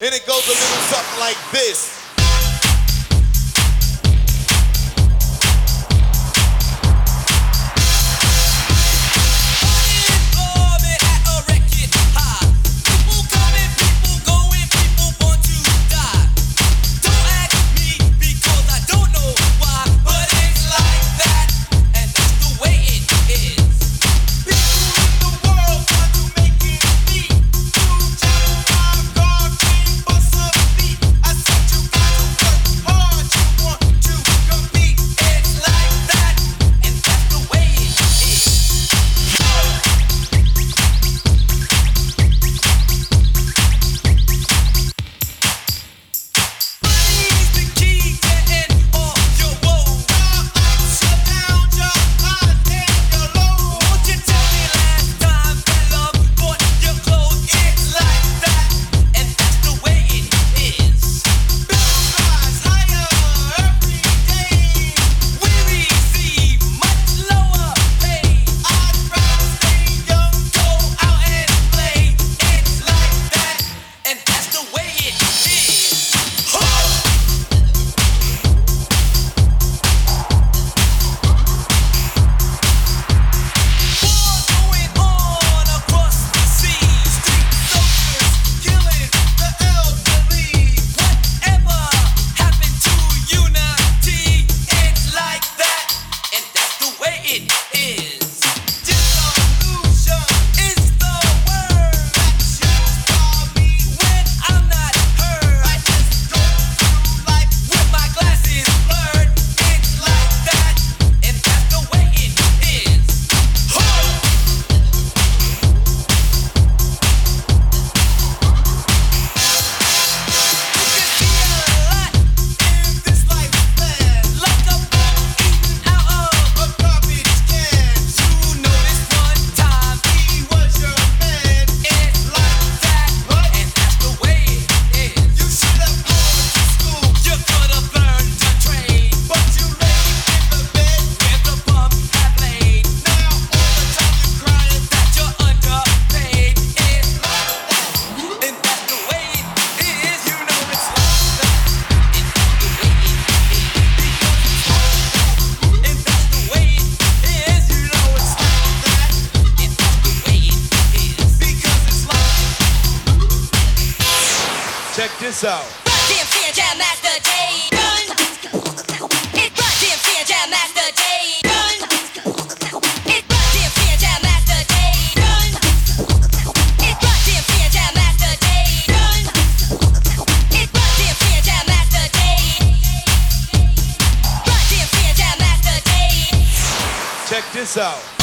And it goes a little something like this. Check this out. Run, jam, master, Run. Run, jam, master, Run. Run, jam, master, Run. Run, jam, master, Run. Run, jam, jam, master, Check this out.